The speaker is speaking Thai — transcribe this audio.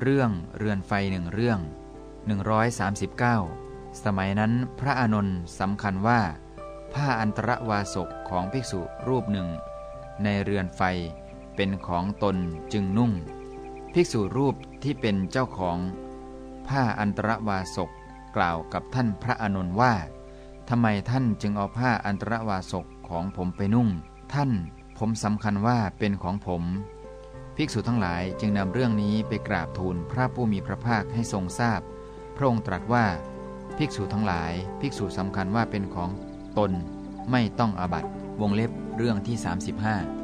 เรื่องเรือนไฟหนึ่งเรื่อง 139 สมัยนั้นพระอานนท์สำคัญว่า ผ้าอันตรวาสกของภิกษุรูปหนึ่ง ในเรือนไฟเป็นของตนจึงนุ่ง ภิกษุรูปที่เป็นเจ้าของ ผ้าอันตรวาสกกล่าวกับท่านพระอานนท์ว่าทำไมท่านจึงเอาผ้าอันตรวาสกของผมไปนุ่ง ท่านผมสำคัญว่าเป็นของผม ภิกษุทั้งหลายจึงนำเรื่องนี้ไปกราบทูลพระผู้มีพระภาคให้ทรงทราบพระองค์ตรัสว่า ภิกษุทั้งหลาย ภิกษุสำคัญว่าเป็นของตนไม่ต้องอาบัตวงเล็บเรื่องที่ 35